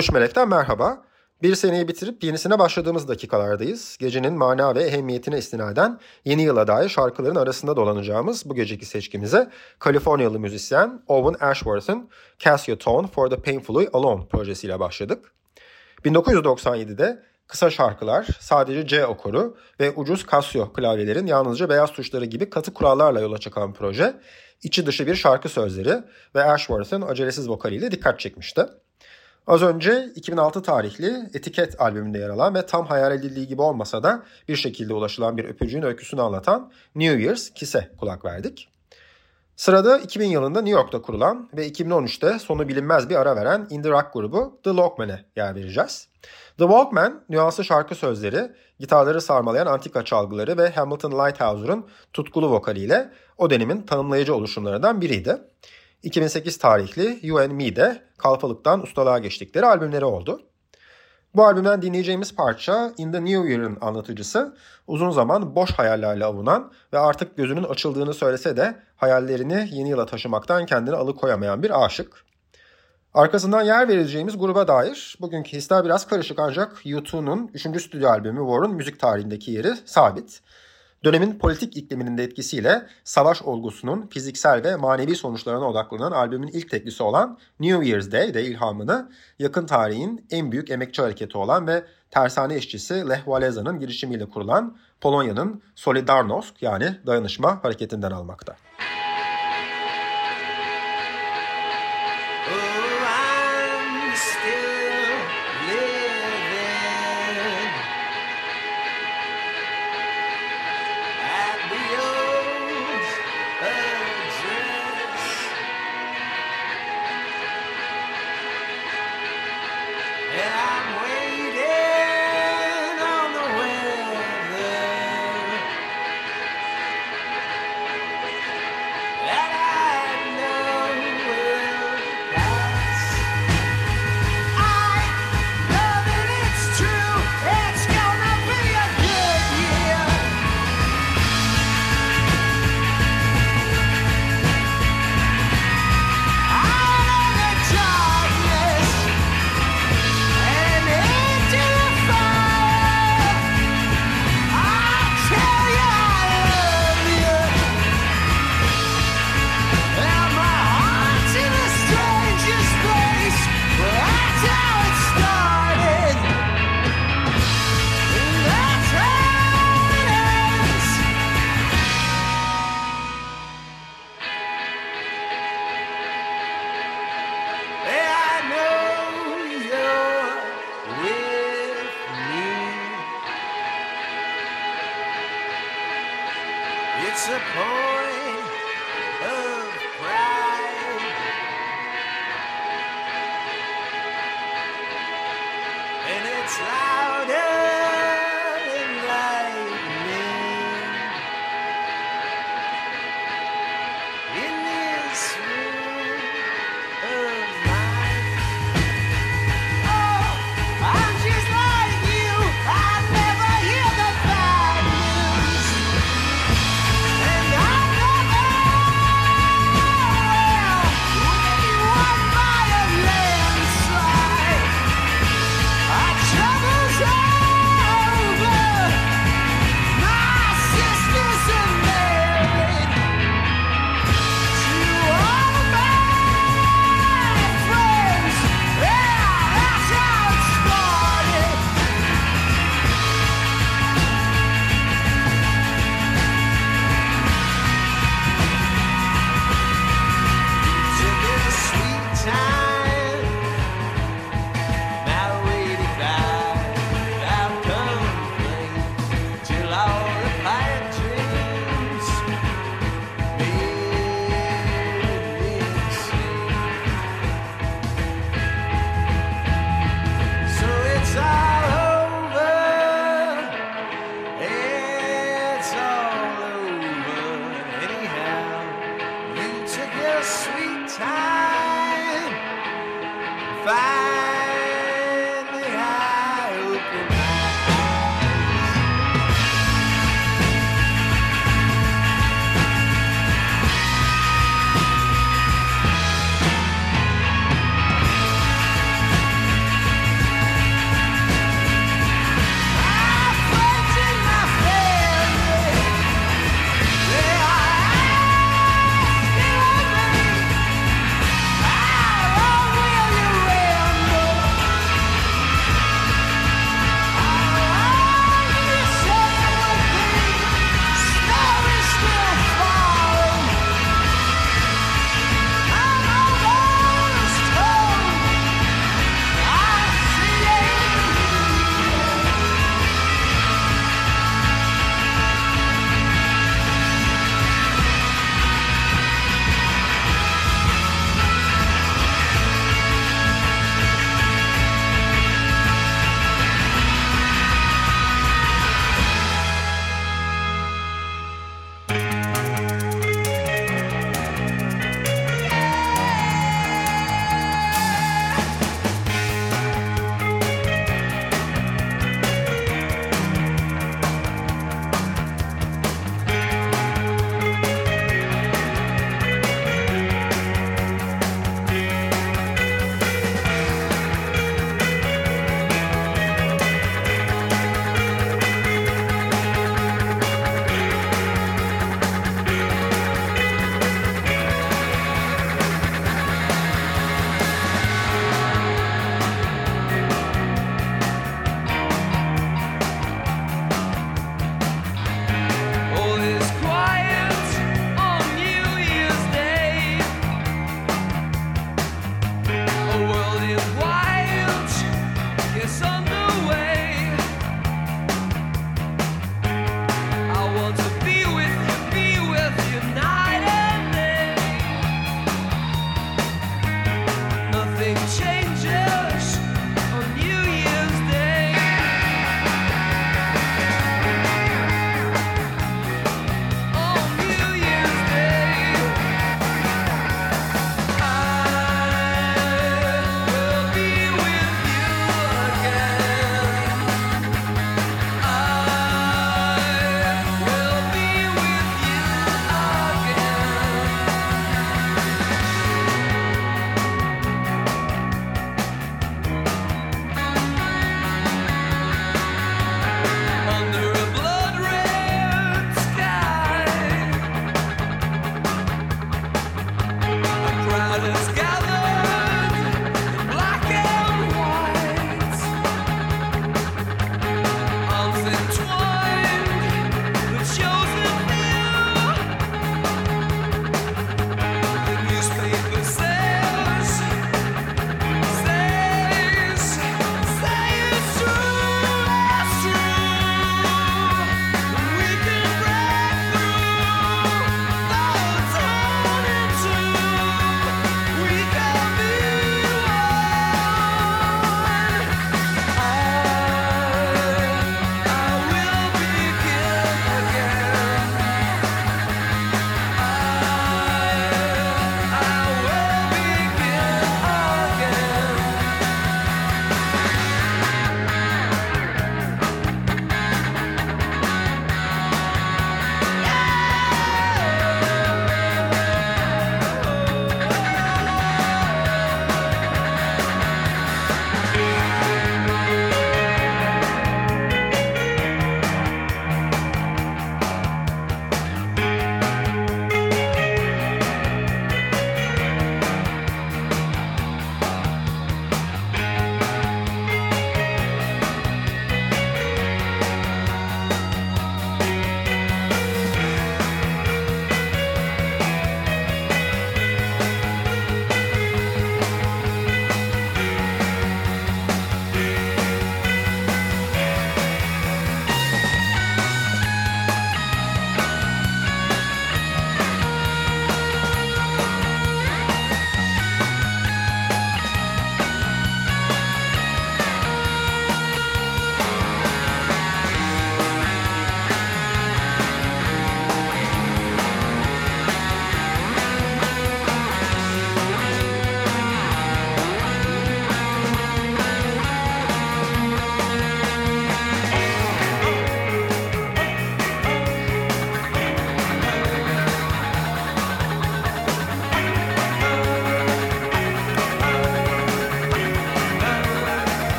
...13 Melek'ten merhaba. Bir seneyi bitirip yenisine başladığımız dakikalardayız. Gecenin mana ve ehemmiyetine istinaden yeni yıla dair şarkıların arasında dolanacağımız bu geceki seçkimize Kaliforniyalı müzisyen Owen Ashworth'ın Casio Tone for the Painfully Alone projesiyle başladık. 1997'de kısa şarkılar, sadece C okoru ve ucuz Casio klavyelerin yalnızca beyaz tuşları gibi katı kurallarla yola çıkan proje, içi dışı bir şarkı sözleri ve Ashworth'ın acelesiz vokaliyle dikkat çekmişti. Az önce 2006 tarihli Etiket albümünde yer alan ve tam hayal edildiği gibi olmasa da bir şekilde ulaşılan bir öpücüğün öyküsünü anlatan New Year's Kiss'e kulak verdik. Sırada 2000 yılında New York'ta kurulan ve 2013'te sonu bilinmez bir ara veren indie rock grubu The Walkman'e yer vereceğiz. The Walkman, nüanslı şarkı sözleri, gitarları sarmalayan antika çalgıları ve Hamilton Lighthouse'un tutkulu vokaliyle o dönemin tanımlayıcı oluşumlarından biriydi. 2008 tarihli You and Me'de kalfalıktan ustalığa geçtikleri albümleri oldu. Bu albümden dinleyeceğimiz parça In the New Year'ın anlatıcısı uzun zaman boş hayallerle avunan ve artık gözünün açıldığını söylese de hayallerini yeni yıla taşımaktan kendini alıkoyamayan bir aşık. Arkasından yer vereceğimiz gruba dair bugünkü hisler biraz karışık ancak U2'nun 3. stüdyo albümü War'un müzik tarihindeki yeri sabit. Dönemin politik ikliminin de etkisiyle savaş olgusunun fiziksel ve manevi sonuçlarına odaklanan albümün ilk teklisi olan New Year's Day de ilhamını yakın tarihin en büyük emekçi hareketi olan ve tersane işçisi Lech Walesa'nın girişimiyle kurulan Polonya'nın Solidarnosc yani dayanışma hareketinden almakta.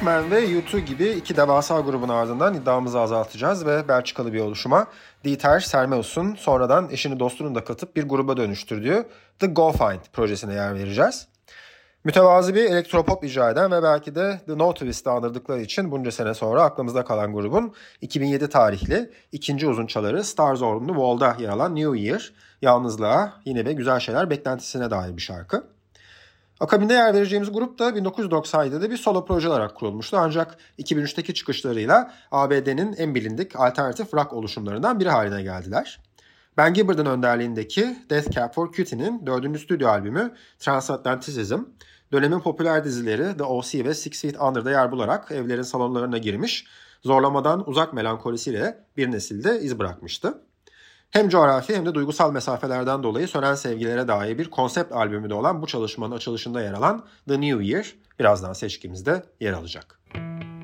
The Walkmen ve U2 gibi iki devasa grubun ardından iddiamızı azaltacağız ve Belçikalı bir oluşuma Dieter Sermeus'un sonradan eşini dostunu da katıp bir gruba dönüştürdüğü The Go Find projesine yer vereceğiz. Mütevazi bir elektropop icra eden ve belki de The No Twist'i andırdıkları için bunca sene sonra aklımızda kalan grubun 2007 tarihli ikinci uzun çaları Stars The Wall'da yer alan New Year, yalnızlığa, yine ve güzel şeyler beklentisine dair bir şarkı. Akabinde yer vereceğimiz grup da 1997'de bir solo proje olarak kurulmuştu. Ancak 2003'teki çıkışlarıyla ABD'nin en bilindik alternatif rock oluşumlarından biri haline geldiler. Ben Gibbard'ın önderliğindeki Death Cab for Cutie'nin dördüncü stüdyo albümü Transatlanticism, dönemin popüler dizileri The O.C. ve Six Feet Under'da yer bularak evlerin salonlarına girmiş, zorlamadan uzak melankolisiyle bir nesilde iz bırakmıştı. Hem coğrafi hem de duygusal mesafelerden dolayı sönen sevgilere dair bir konsept albümü de olan bu çalışmanın açılışında yer alan The New Year birazdan seçkimizde yer alacak. Müzik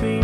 be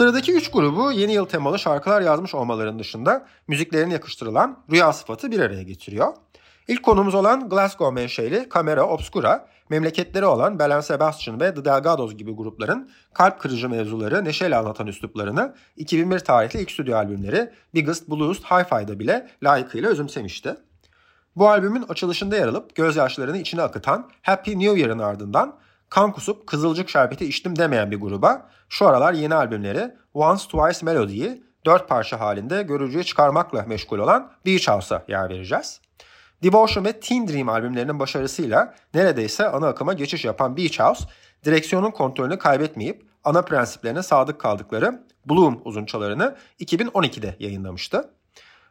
Sıradaki üç grubu yeni yıl temalı şarkılar yazmış olmalarının dışında müziklerine yakıştırılan rüya sıfatı bir araya getiriyor. İlk konumuz olan Glasgow menşeli Camera Obscura, memleketleri olan Belen Sebastian ve The Delgados gibi grupların kalp kırıcı mevzuları neşeyle anlatan üsluplarını 2001 tarihli ilk stüdyo albümleri Biggest Blues Hi-Fi'da bile layıkıyla özümsemişti. Bu albümün açılışında yer alıp gözyaşlarını içine akıtan Happy New Year'ın ardından kan kusup kızılcık şerbeti içtim demeyen bir gruba şu aralar yeni albümleri Once Twice Melody'yi dört parça halinde görücüye çıkarmakla meşgul olan Beach House'a yer vereceğiz. Devotion ve Teen Dream albümlerinin başarısıyla neredeyse ana akıma geçiş yapan Beach House, direksiyonun kontrolünü kaybetmeyip ana prensiplerine sadık kaldıkları Bloom uzunçalarını 2012'de yayınlamıştı.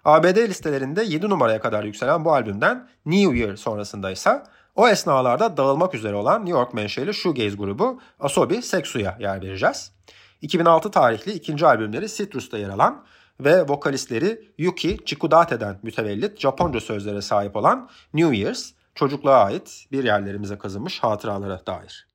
ABD listelerinde 7 numaraya kadar yükselen bu albümden New Year sonrasında ise o esnalarda dağılmak üzere olan New York menşeli shoegaze grubu Asobi Sexu'ya yer vereceğiz. 2006 tarihli ikinci albümleri Citrus'ta yer alan ve vokalistleri Yuki Chikudate'den mütevellit Japonca sözlere sahip olan New Year's, çocukluğa ait bir yerlerimize kazınmış hatıralara dair.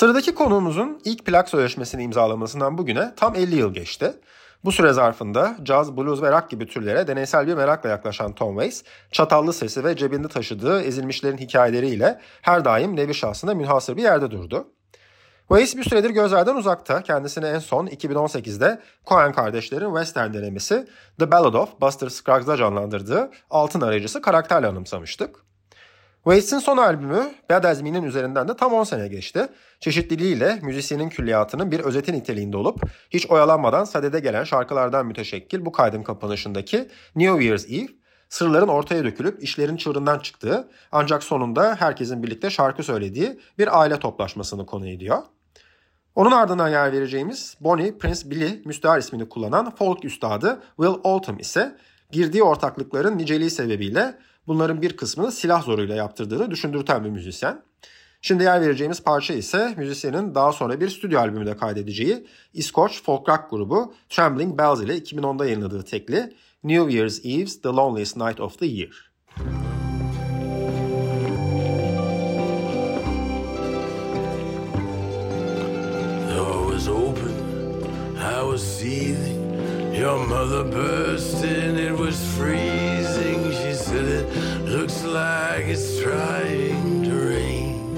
Sıradaki konuğumuzun ilk plak sözleşmesini imzalamasından bugüne tam 50 yıl geçti. Bu süre zarfında caz, blues ve rock gibi türlere deneysel bir merakla yaklaşan Tom Waits, çatallı sesi ve cebinde taşıdığı ezilmişlerin hikayeleriyle her daim nevi şahsına münhasır bir yerde durdu. Waits bir süredir gözlerden uzakta. Kendisini en son 2018'de Coen kardeşlerin western denemesi The Ballad of Buster Scruggs'da canlandırdığı altın arayıcısı karakterle anımsamıştık. Waits'in son albümü Bad As üzerinden de tam 10 sene geçti. Çeşitliliğiyle müzisyenin külliyatının bir özeti niteliğinde olup hiç oyalanmadan sadede gelen şarkılardan müteşekkil bu kaydın kapanışındaki New Year's Eve sırların ortaya dökülüp işlerin çığırından çıktığı ancak sonunda herkesin birlikte şarkı söylediği bir aile toplaşmasını konu ediyor. Onun ardından yer vereceğimiz Bonnie Prince Billy müstahar ismini kullanan folk üstadı Will Oldham ise girdiği ortaklıkların niceliği sebebiyle bunların bir kısmını silah zoruyla yaptırdığını düşündürten bir müzisyen. Şimdi yer vereceğimiz parça ise müzisyenin daha sonra bir stüdyo albümünde kaydedeceği İskoç folk rock grubu Trembling Bells ile 2010'da yayınladığı tekli New Year's Eve's The Loneliest Night of the Year. Your mother burst it was free. like it's trying to rain.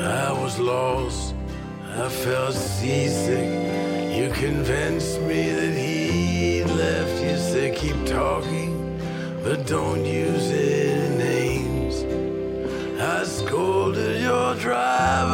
I was lost, I felt seasick. You convinced me that he left. You said, keep talking, but don't use it in names. I scolded your driver.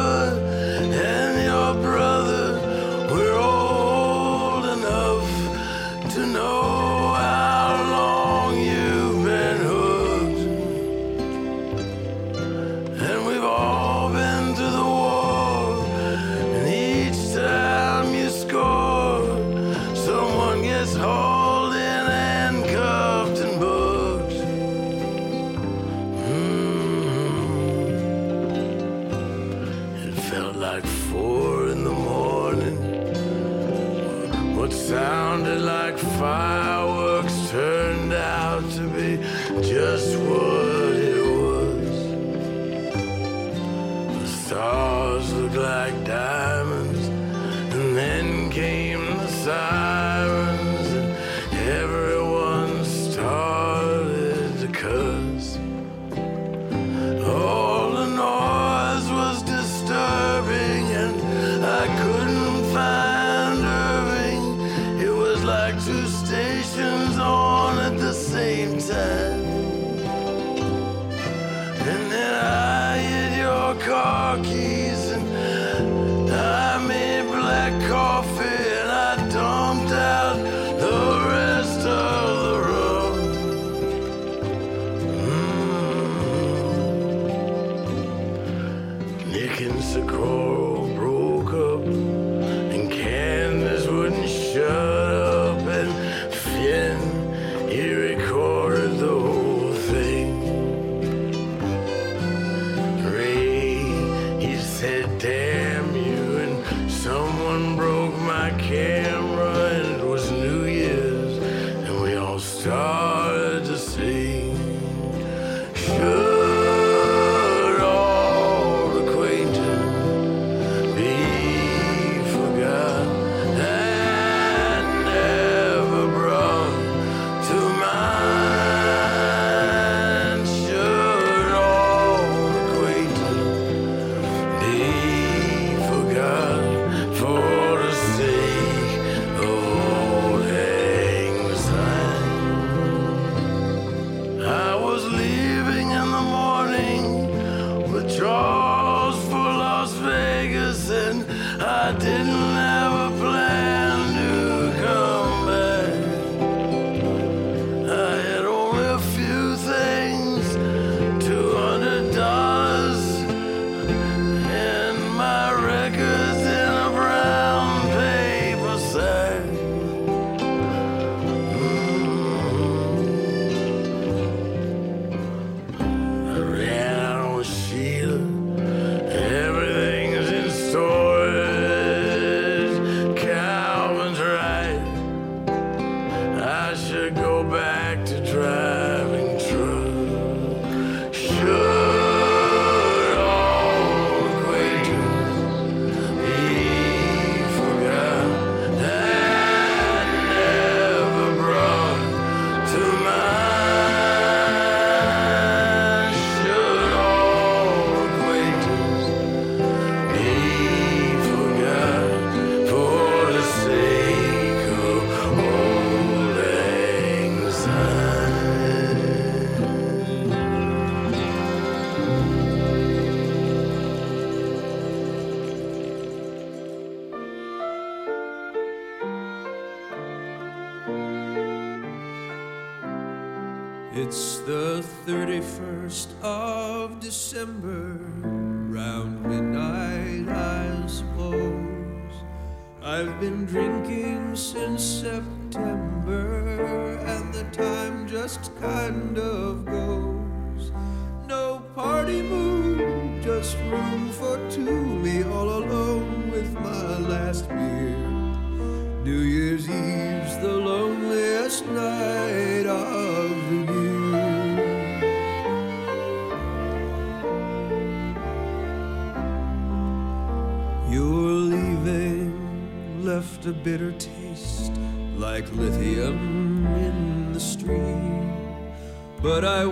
Bitter taste like lithium in the stream. But I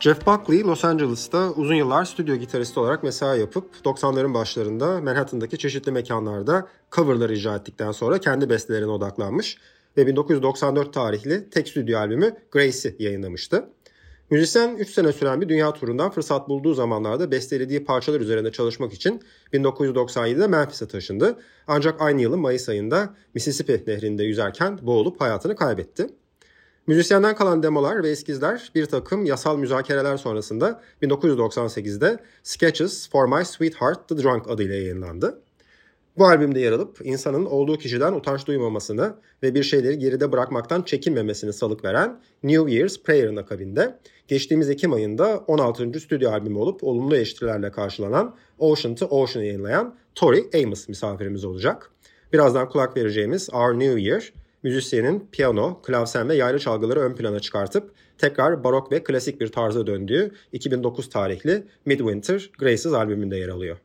Jeff Buckley Los Angeles'ta uzun yıllar stüdyo gitaristi olarak mesai yapıp 90'ların başlarında Manhattan'daki çeşitli mekanlarda coverlar icra ettikten sonra kendi bestelerine odaklanmış ve 1994 tarihli tek stüdyo albümü Grace'i yayınlamıştı. Müzisyen 3 sene süren bir dünya turundan fırsat bulduğu zamanlarda bestelediği parçalar üzerinde çalışmak için 1997'de Memphis'e taşındı. Ancak aynı yılın Mayıs ayında Mississippi nehrinde yüzerken boğulup hayatını kaybetti. Müzisyenden kalan demolar ve eskizler bir takım yasal müzakereler sonrasında 1998'de Sketches for My Sweetheart the Drunk adıyla yayınlandı. Bu albümde yer alıp insanın olduğu kişiden utanç duymamasını ve bir şeyleri geride bırakmaktan çekinmemesini salık veren New Year's Prayer'ın akabinde geçtiğimiz Ekim ayında 16. stüdyo albümü olup olumlu eleştirilerle karşılanan Ocean to Ocean'ı yayınlayan Tori Amos misafirimiz olacak. Birazdan kulak vereceğimiz Our New Year, müzisyenin piyano, klavsen ve yaylı çalgıları ön plana çıkartıp tekrar barok ve klasik bir tarza döndüğü 2009 tarihli Midwinter Graces albümünde yer alıyor.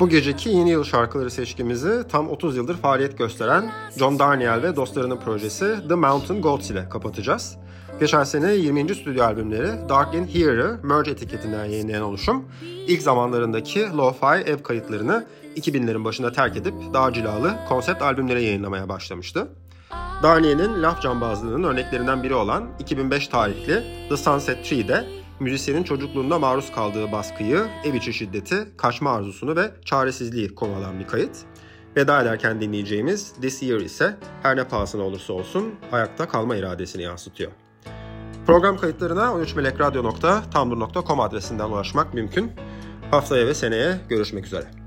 Bu geceki yeni yıl şarkıları seçkimizi tam 30 yıldır faaliyet gösteren John Darnielle ve dostlarının projesi The Mountain Goats ile kapatacağız. Geçen sene 20. stüdyo albümleri Dark in Here'ı Merge etiketinden yayınlayan oluşum, ilk zamanlarındaki lo-fi ev kayıtlarını 2000'lerin başında terk edip daha cilalı konsept albümlere yayınlamaya başlamıştı. Darnielle'nin laf cambazlığının örneklerinden biri olan 2005 tarihli The Sunset Tree'de müzisyenin çocukluğunda maruz kaldığı baskıyı, ev içi şiddeti, kaçma arzusunu ve çaresizliği konu alan bir kayıt. Veda ederken dinleyeceğimiz This Year ise her ne pahasına olursa olsun ayakta kalma iradesini yansıtıyor. Program kayıtlarına 13melekradio.tumblr.com adresinden ulaşmak mümkün. Haftaya ve seneye görüşmek üzere.